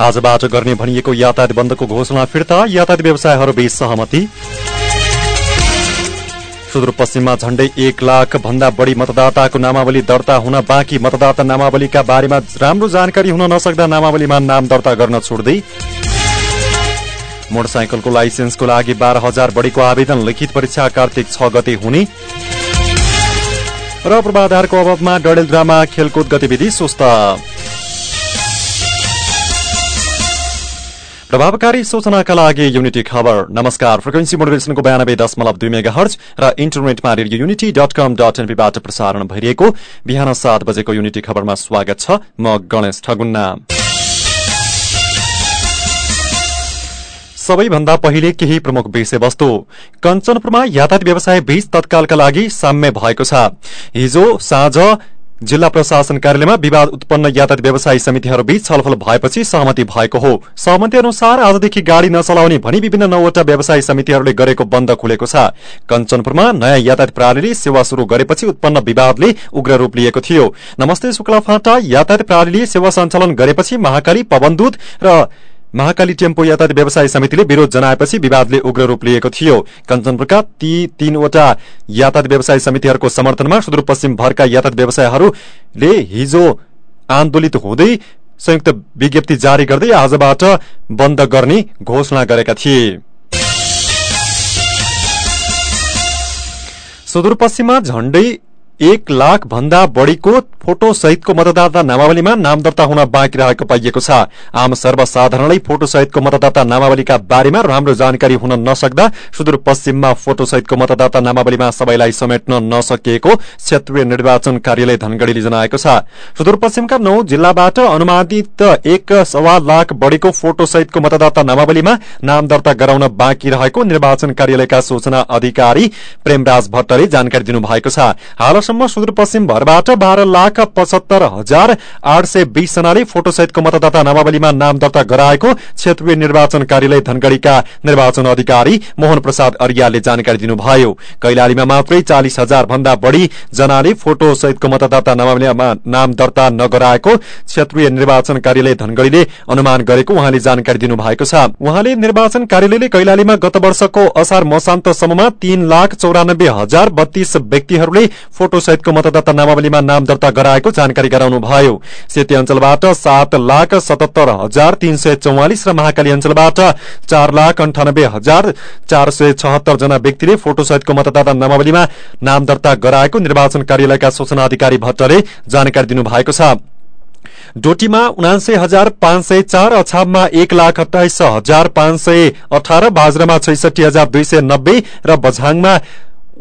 आजबाट गर्ने भनिएको यातायात बन्दको घोषणा फिर्ता यातायात व्यवसायहरूबीच सहमति। सुदूरपश्चिममा झण्डै एक लाख भन्दा बढ़ी मतदाताको नामावली दर्ता हुन बाँकी। मतदाता नामावलीका बारेमा राम्रो जानकारी हुन नसक्दा नामावलीमा नाम दर्ता गर्न छोड्दै। मोटरसाइकलको लाइसेन्सको लागि बाह्र हजार बढ़ीको आवेदन। लिखित परीक्षा कार्तिक छ गते हुने। र पूर्वाधारको अभावमा डडेलधुरामा खेलकुद गतिविधि सुस्त। प्रभावकारी सूचनाका लागि युनिटी खबर। नमस्कार। फ्रिक्वेन्सी मोडुलेसनको बयानब्बे दशमलव दुई मेगा हर्च र इन्टरनेटमा radio Unity dot com dot एनपीबाट प्रसारण भइरहेको बिहान सात बजेको युनिटी खबरमा स्वागत छ म गणेश ठगुन्ना। सबैभन्दा पहिले केही प्रमुख विषयवस्तु। कञ्चनपुरमा यातायात व्यवसाय बीच तत्कालका लागि साम्य भएको छ। हिजो साँझ जिल्ला प्रशासन कार्यालयमा विवाद उत्पन्न यातायात व्यवसायी समितिहरूबीच छलफल भएपछि सहमति भएको हो। सहमति अनुसार आजदेखि गाड़ी नचलाउने भनी विभिन्न नौवटा व्यवसायी समितिहरूले गरेको बन्द खुलेको छ। कञ्चनपुरमा नयाँ यातायात प्रणाली सेवा शुरू गरेपछि उत्पन्न विवादले उग्र रूप लिएको थियो। नमस्ते शुक्ला फाँटा। यातायात प्रणाली सेवा सञ्चालन गरेपछि महाकाली पवनदूत र महाकाली टेम्पो यातायात व्यवसाय समितिले विरोध जनाएपछि विवादले उग्र रूप लिएको थियो। कञ्चनपुरका ती तीनवटा यातायात व्यवसाय समितिहरूको समर्थनमा सुदूरपश्चिम भरका यातायात व्यवसायहरूले हिजो आन्दोलित हुँदै संयुक्त विज्ञप्ति जारी गर्दै आजबाट बन्द गर्ने घोषणा गरेका थिए। सुदूरपश्चिममा झण्डै एक लाख भन्दा बढ़ीको फोटो सहितको मतदाता नामावलीमा नाम दर्ता हुन बाँकी रहेको पाइएको छ। आम सर्वसाधारणलाई फोटो सहितको मतदाता नामावलीका बारेमा राम्रो जानकारी हुन नसक्दा सुदूरपश्चिममा फोटो सहितको मतदाता नामावलीमा सबैलाई समेट्न नसकिएको क्षेत्रीय निर्वाचन कार्यालय धनगढ़ीले जनाएको छ। सुदूरपश्चिमका नौ जिल्लाबाट अनुमानित एक सवा लाख बढ़ीको फोटो सहितको मतदाता नामावलीमा नाम दर्ता गराउन बाँकी रहेको निर्वाचन कार्यालयका सूचना अधिकारी प्रेमराज भट्टले जानकारी दिनुभएको छ। सुदूरपश्चिम भरबाट बाह्र लाख पचहत्तर हजार आठ सय बीस जनाले फोटो सहितको मतदाता नामावलीमा नाम दर्ता गराएको क्षेत्रीय निर्वाचन कार्यालय धनगढ़ीका निर्वाचन अधिकारी मोहन प्रसाद अरियालले जानकारी दिनुभयो। कैलालीमा मात्रै चालिस हजार भन्दा बढ़ी जनाले फोटो सहितको मतदाता नामावलीमा नाम दर्ता नगराएको क्षेत्रीय निर्वाचन कार्यालय धनगढ़ीले अनुमान गरेको उहाँले जानकारी दिनुभएको छ। उहाँले निर्वाचन कार्यालयले कैलालीमा गत वर्षको असार मसान्तसम्ममा तीन लाख चौरानब्बे हजार बत्तीस व्यक्तिहरूले फोटो सहितको मतदाता नामावलीमा नाम दर्ता गराएको जानकारी गराउनुभयो। सेती अञ्चलबाट सात लाख सतहत्तर हजार तीन सय चौवालिस र महाकाली अञ्चलबाट चार लाख अन्ठानब्बे हजार चार सय छहत्तर जना व्यक्तिले फोटो सहितको मतदाता नामावलीमा नाम दर्ता गराएको निर्वाचन कार्यालयका सूचना अधिकारी भट्टले जानकारी दिनुभएको छ। डोटीमा उनासे हजार पाँच सय चार अछाममा एक लाख अठाइस हजार पाँच सय अठार बाजरामा छैसठी हजार दुई सय नब्बे र बझाङमा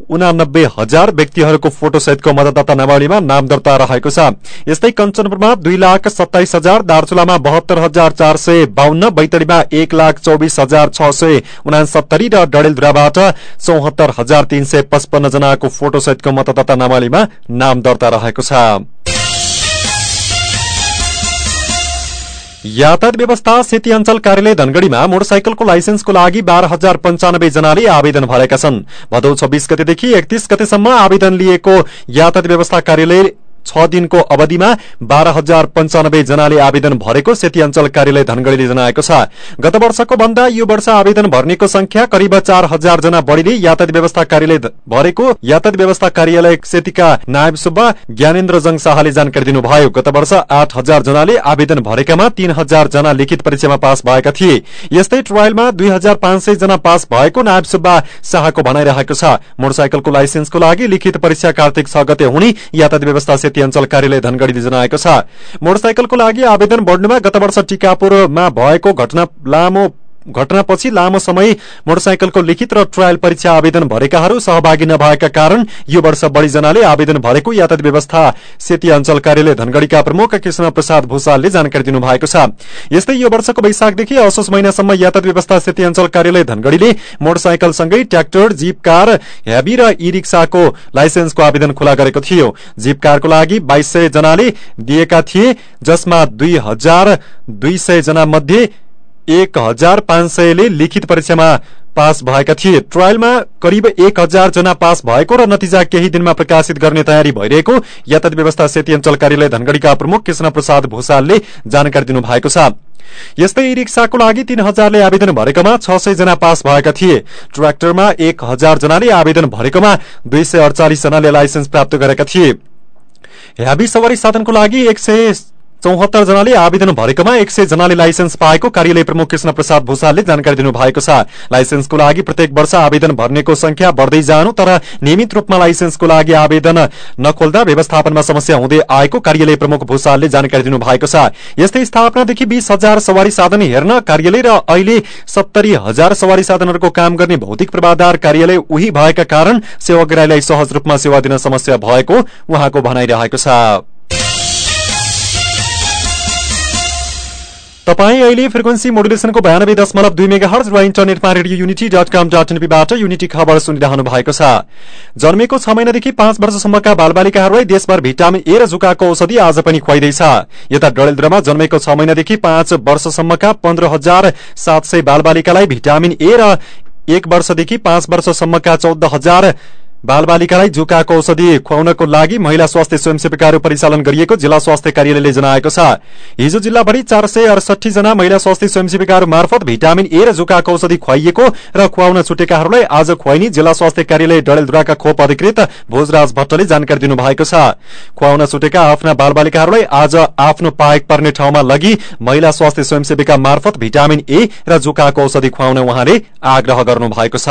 उनानब्बे हजार व्यक्तिहरूको फोटो सहितको मतदाता नावलीमा नाम दर्ता रहेको छ। यस्तै कञ्चनपुरमा दुई लाख सत्ताइस हजार दार्चुलामा बहत्तर हजार चार सय बाहन्न बैतडीमा एक लाख चौबिस हजार छ सय उनासत्तरी र डडेलधुराबाट चौहत्तर हजार तीन सय पचपन्न जनाको फोटो सहितको मतदाता नावलीमा नाम दर्ता रहेको छ। यातायात व्यवस्था सेती अञ्चल कार्यालय धनगढ़ीमा मोटरसाइकलको लाइसेन्सको लागि बाह्र हजार पञ्चानब्बे जनाले आवेदन भरेका छन्। भदौ छब्बीस गतेदेखि एकतीस गतेसम्म आवेदन लिएको यातायात व्यवस्था कार्यालय छ दिनको अवधिमा बाह्र हजार पञ्चानब्बे जनाले आवेदन भरेको सेती अञ्चल कार्यालय धनगढ़ीले जनाएको छ। गत वर्षको भन्दा यो वर्ष आवेदन भर्नेको संख्या करिब चार हजार जना बढ़ीले यातायात व्यवस्था कार्यालय भरेको यातायात व्यवस्था कार्यालय सेतीका नायब सुब्बा ज्ञानेन्द्र जङ शाहले जानकारी दिनुभयो। गत वर्ष आठ हजार जनाले आवेदन भरेकामा तीन हजार जना लिखित परीक्षामा पास भएका थिए। यस्तै ट्रायलमा दुई हजार पाँच सय जना पास भएको नायब सुब्बा शाहको भनाइरहेको छ। मोटरसाइकलको लाइसेन्सको लागि लिखित परीक्षा कार्तिक छ गते हुने यातायात व्यवस्था सेती अञ्चल कार्यालय धनगढ़ीले जनाएको छ। मोटरसाइकलको लागि आवेदन बढ्नुमा गत वर्ष टिकापुरमा भएको घटना लामो घटनापछि लामो समय मोटरसाइकलको लिखित र ट्रायल परीक्षा आवेदन भरेकाहरू सहभागी नभएका कारण यो वर्ष बढ़ी जनाले आवेदन भरेको यातायात व्यवस्था सेती अञ्चल कार्यालय धनगढ़ीका प्रमुख कृष्ण प्रसाद भूषालले जानकारी दिनुभएको छ। यस्तै यो वर्षको वैशाखदेखि असोज महिनासम्म यातायात व्यवस्था सेती अञ्चल कार्यालय धनगढ़ीले मोटरसाइकलसँगै ट्र्याक्टर जीप कार हेभी र ई रिक्साको लाइसेन्सको आवेदन खुला गरेको थियो। जीप कारको लागि बाइस जनाले दिएका थिए जसमा दुई हजार दुई सय जना मध्ये एक हजार पाँच सयले लिखित परीक्षामा पास भएका थिए। ट्रायलमा करिब एक हजार जना पास भएको र नतिजा केही दिनमा प्रकाशित गर्ने तयारी भइरहेको यातायात व्यवस्था सेती अञ्चल कार्यालय धनगढ़ीका प्रमुख कृष्ण प्रसाद भूषालले जानकारी दिनुभएको छ। यस्तै ई रिक्साको लागि तीन हजारले आवेदन भरेकोमा छ सय जना पास भएका थिए। ट्र्याक्टरमा एक हजार जनाले आवेदन भरेकोमा दुई सय अडचालिस जनाले लाइसेन्स प्राप्त गरेका थिए। ह्याबी सवारी साधनको लागि एक चौहत्तर जनाले आवेदन भरेकोमा एक सय जनाले लाइसेन्स पाएको कार्यालय प्रमुख कृष्ण प्रसाद भूषालले जानकारी दिनुभएको छ। लाइसेन्सको लागि प्रत्येक वर्ष आवेदन भर्नेको संख्या बढ़दै जानु तर नियमित रूपमा लाइसेन्सको लागि आवेदन नखोल्दा व्यवस्थापनमा समस्या हुँदै आएको कार्यालय प्रमुख भूषालले जानकारी दिनुभएको छ। यस्तै स्थापनादेखि बीस हजार सवारी साधन हेर्न कार्यालय र अहिले सत्तरी हजार सवारी साधनहरूको काम गर्ने भौतिक पूर्वाधार कार्यालय उही भएका कारण सेवाग्राहीलाई सहज रूपमा सेवा दिन समस्या भएको उहाँको भनाइरहेको छ। तपाईँ अहिले फ्रिक्वेन्सी मोडुलेसनको बयानब्बे दशमलव दुई मेगा हर्ज र इन्टरनेटमा radio Unity dot com dot एनपीबाट Unity खबर सुनिरहनु भएको छ। जन्मेको छ महिनादेखि पाँच वर्षसम्मका बालबालिकाहरूलाई देशभर भिटामिन ए र जुकाको औषधि आज पनि खुवाइँदैछ। यता डडेलद्रमा जन्मेको छ महिनादेखि पाँच वर्षसम्मका पन्ध्र हजार सात सय बालबालिकालाई भिटामिन ए र एक वर्षदेखि पाँच वर्षसम्मका चौध हजार बालबालिकालाई जुकाको औषधि खुवाउनको लागि महिला स्वास्थ्य स्वयंसेविकाहरू परिचालन गरिएको जिल्ला स्वास्थ्य कार्यालयले जनाएको छ। हिजो जिल्लाभरि चार सय अडसठी जना महिला स्वास्थ्य स्वयंसेविकाहरू मार्फत भिटामिन ए र जुकाको औषधि खुवाइएको र खुवाउन छुटेकाहरूलाई आज खुवाइने जिल्ला स्वास्थ्य कार्यालय डडेलधुराका खोप अधिकृत भोजराज भट्टले जानकारी दिनुभएको छ। खुवाउन छुटेका आफ्ना बालबालिकाहरूलाई आज आफ्नो पाएक पर्ने ठाउँमा लगी महिला स्वास्थ्य स्वयंसेविका मार्फत भिटामिन ए र जुकाको औषधि खुवाउन उहाँले आग्रह गर्नु भएको छ।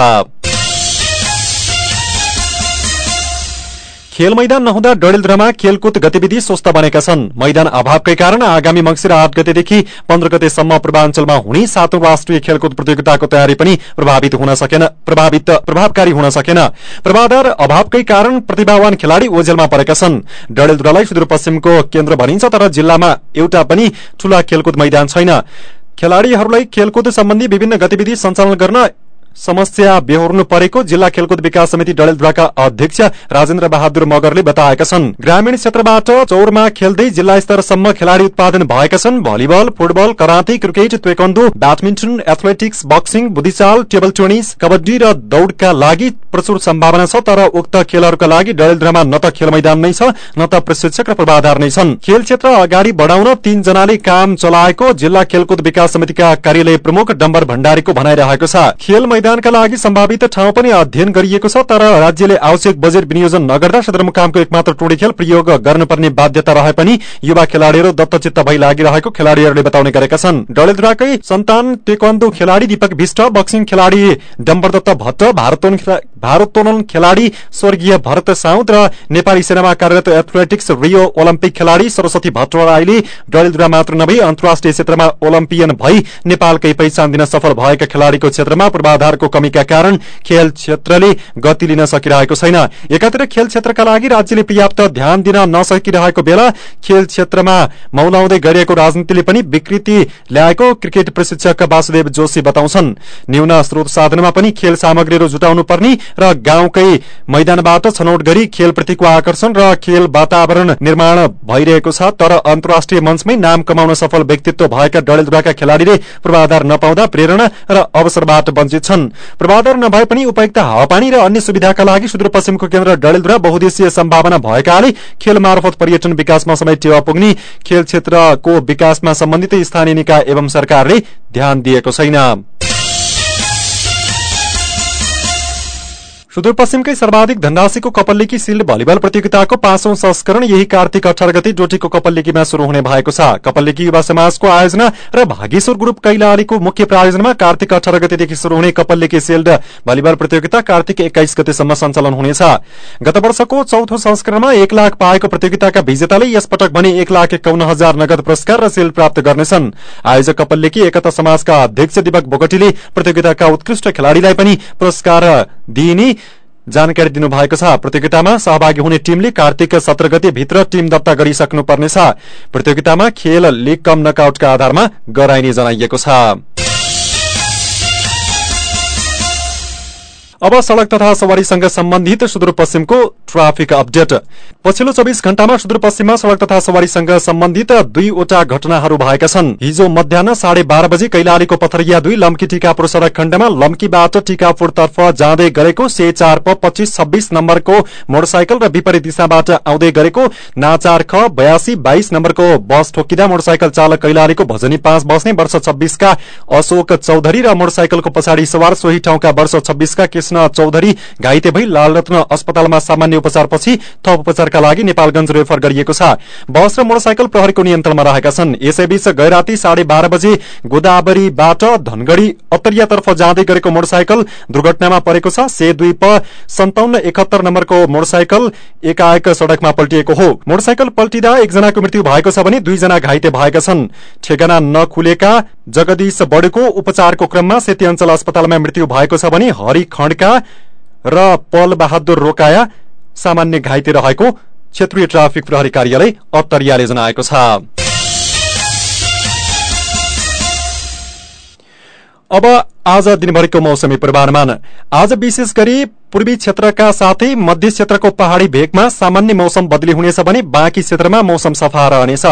खेल मैदान नहुँदा डडेलधुरामा खेलकुद गतिविधि स्वस्थ बनेका छन्। मैदान अभावकै कारण आगामी मंगिर आठ गतेदेखि पन्ध्र गतेसम्म पूर्वाञ्चलमा हुने सातौं राष्ट्रिय खेलकुद प्रतियोगिताको तयारी पनि प्रभावित हुन सकेन। प्रभावकारी हुन सकेन। पूर्वाधार अभावकै कारण प्रतिभावान खेलाड़ी ओझेलमा परेका छन्। डडेलधुरालाई सुदूरपश्चिमको केन्द्र भनिन्छ तर जिल्लामा एउटा पनि ठूला खेलकुद मैदान छैन। खेलाड़ीहरूलाई खेलकुद सम्बन्धी विभिन्न गतिविधि सञ्चालन गर्न समस्या बेहोर्नु परेको जिल्ला खेलकुद विकास समिति डडेलधुराका अध्यक्ष राजेन्द्र बहादुर मगरले बताएका छन्। ग्रामीण क्षेत्रबाट चौरमा खेल्दै जिल्ला स्तरसम्म खेलाड़ी उत्पादन भएका छन्। Volleyball football karate cricket taekwondo badminton athletics boxing बुद्धिचाल table tennis kabaddi र दौड़का लागि प्रचुर सम्भावना छ तर उक्त खेलहरूका लागि डडेलधुरामा न त खेल मैदान नै छ न त प्रशिक्षक र पूर्वाधार नै छन्। खेल क्षेत्र अगाडि बढ़ाउन तीनजनाले काम चलाएको जिल्ला खेलकुद विकास समितिका कार्यालय प्रमुख डम्बर भण्डारीको भनाइरहेको छ। खेल मैदानका लागि सम्भावित ठाउँ पनि अध्ययन गरिएको छ तर राज्यले आवश्यक बजेट विनियोजन नगर्दा सदरमुकामको एकमात्र टोडी खेल प्रयोग गर्नुपर्ने बाध्यता रहे पनि युवा खेलाड़ीहरू दत्तचित्त भई लागिरहेको खेलाड़ीहरूले बताउने गरेका छन्। डलेद्राकै सन्तान टेक्वान्दो खेलाड़ी दीपक विष्ट बक्सिङ खेलाड़ी डम्बरदत्त भट्ट भारोत्तोलन खेलाड़ी स्वर्गीय भरत साउद र नेपाली सेनामा कार्यरत एथलेटिक्स रियो ओलम्पिक खेलाड़ी सरस्वती भट्टराईले डलेद्रा मात्र नभई अन्तर्राष्ट्रिय क्षेत्रमा ओलम्पियन भई नेपालकै पहिचान दिन सफल भएका खेलाड़ीको क्षेत्रमा पूर्वाधारको कमीका कारण खेल क्षेत्रले गति लिन सकिरहेको छैन। एकातिर खेल क्षेत्रका लागि राज्यले पर्याप्त ध्यान दिन नसकिरहेको बेला खेल क्षेत्रमा मौलाउँदै गरिएको राजनीतिले पनि विकृति ल्याएको क्रिकेट प्रशिक्षक वासुदेव जोशी बताउँछन्। न्यून स्रोत साधनमा पनि खेल सामग्रीहरू जुटाउनु पर्ने र गाउँकै मैदानबाट छनौट गरी खेलप्रतिको आकर्षण र खेल वातावरण निर्माण भइरहेको छ तर अन्तर्राष्ट्रिय मञ्चमै नाम कमाउन सफल व्यक्तित्व भएका डडेलधुराका खेलाड़ीले पूर्वाधार नपाउँदा प्रेरणा र अवसरबाट वञ्चित छन्। पूर्वाधार नभए पनि उपयुक्त हावापानी र अन्य सुविधाका लागि सुदूरपश्चिमको केन्द्र डडेलधुरा बहुद्देशीय सम्भावना भएकाले खेल मार्फत पर्यटन विकासमा समेत टेवा पुग्ने खेल क्षेत्रको विकासमा सम्बन्धित स्थानीय निकाय एवं सरकारले ध्यान दिएको छैन। सुदूरपश्चिमकै सर्वाधिक धनराशिको कपल्लेकी सिल्ड भलिबल प्रतियोगिताको पाँचौं संस्करण यही कार्तिक अठार गति डोटीको कपल्लेकीमा शुरू हुने भएको छ। कपल्लेकी युवा समाजको आयोजना र भागेश्वर ग्रुप कैलालीको मुख्य प्रायोजनमा कार्तिक अठार गतिदेखि शुरू हुने कपल्लेकी सिल्ड भलिबल प्रतियोगिता कार्तिक एक्काइस गतेसम्म सञ्चालन हुनेछ। गत वर्षको चौथो संस्करणमा एक लाख पाएको प्रतियोगिताका विजेताले यसपटक भने एक लाख एकाउन्न हजार नगद पुरस्कार र सिल्ड प्राप्त गर्नेछन्। आयोजक कपल्लेकी एकता समाजका अध्यक्ष दीपक बोगटीले प्रतियोगिताका उत्कृष्ट खेलाड़ीलाई पनि पुरस्कार दिइने जानकारी दिनुभएको छ प्रतियोगितामा सहभागी हुने टीमले कार्तिक सत्र गति भित्र टीम दर्ता गरिसक्नु पर्नेछ प्रतियोगितामा खेल लिग कम नकआउटका आधारमा गराइने जनाइएको छ। अब सड़क तथा सवारीसँग सम्बन्धित सुदूरपश्चिमको ट्राफिक अपडेट। पछिल्लो चौबिस घण्टामा सुदूरपश्चिममा सड़क तथा सवारीसँग सम्बन्धित दुईवटा घटनाहरू भएका छन्। हिजो मध्याह साढे बाह्र बजी कैलालीको पथरिया दुई लम्की टिकापुर सड़क खण्डमा लम्कीबाट टिकापुरतर्फ जाँदै गरेको से चार प छब्बीस नम्बरको मोटरसाइकल र विपरीत दिशाबाट आउँदै गरेको नाचार ख बयासी बाइस नम्बरको बस ठोकिँदा मोटरसाइकल चालक कैलालीको भजनी पाँच बस्ने वर्ष छब्बीसका अशोक चौधरी र मोटरसाइकलको पछाडि सवार सोही ठाउँका वर्ष छब्बीसका कृष्ण चौधरी घाइते भई लालरत्न अस्पतालमा सामान्य उपचारपछि थप उपचारका लागि नेपालगंज रेफर गरिएको छ। बस र मोटरसाइकल प्रहरीको नियन्त्रणमा रहेका छन्। यसैबीच गैराती साढे बाह्र बजे गोदावरीबाट धनगढ़ी अत्तरियातर्फ जाँदै गरेको मोटरसाइकल दुर्घटनामा परेको छ। से दुई प सन्ताउन्न एकहत्तर नम्बरको मोटरसाइकल एकाएक सड़कमा पल्टिएको हो। मोटरसाइकल पल्टिँदा एकजनाको मृत्यु भएको छ भने दुईजना घाइते भएका छन्। ठेगाना नखुलेका जगदीश बडेको उपचारको क्रममा सेती अञ्चल अस्पतालमा मृत्यु भएको छ भने हरि खण्डका र पल बहादुर रोकाया सामान्य घाइते रहेको क्षेत्रीय ट्राफिक प्रहरी कार्यालय अत्तरियाले जनाएको छ। अब आज दिनभरिको मौसमी पूर्वानुमान। आज विशेष गरी पूर्वी क्षेत्रका साथै मध्य क्षेत्रको पहाड़ी भेगमा सामान्य मौसम बदली हुनेछ भने बाँकी क्षेत्रमा मौसम सफा रहनेछ।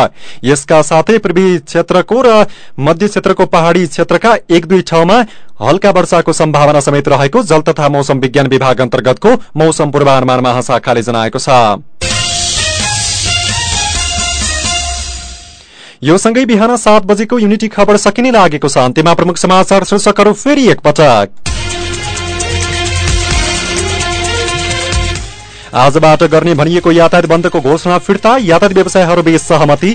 यसका साथै पूर्वी क्षेत्रको र मध्य क्षेत्रको पहाड़ी क्षेत्रका एक दुई ठाउँमा हल्का वर्षाको सम्भावना समेत रहेको जल तथा मौसम विज्ञान विभाग अन्तर्गतको मौसम पूर्वानुमान महाशाखाले जनाएको छ। यो सँगै बिहान सात बजेको युनिटी खबर सकिने लागेको छ। अन्त्यमा प्रमुख समाचार शीर्षकहरू फेरि एकपटक। आजबाट गर्ने भनिएको यातायात बन्दको घोषणा फिर्ता यातायात व्यवसायहरूबीच सहमति।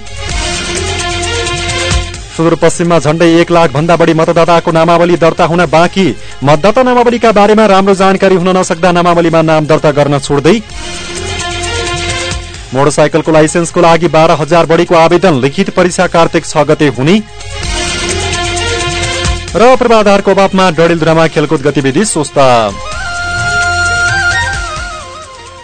सुदूरपश्चिममा झण्डै एक लाख भन्दा बढी मतदाताको नामावली दर्ता हुन बाँकी। मतदाता नामावलीका बारेमा राम्रो जानकारी हुन नसक्दा नामावलीमा नाम दर्ता गर्न छोड्दै मोटरसाइकलको लाइसेन्सको लागि बाह्र हजार बढीको आवेदन लिखित परीक्षा कार्तिक छ गते हुने। र पूर्वाधारको अभावमा डडेलधुरामा खेलकुद गतिविधि सुस्त।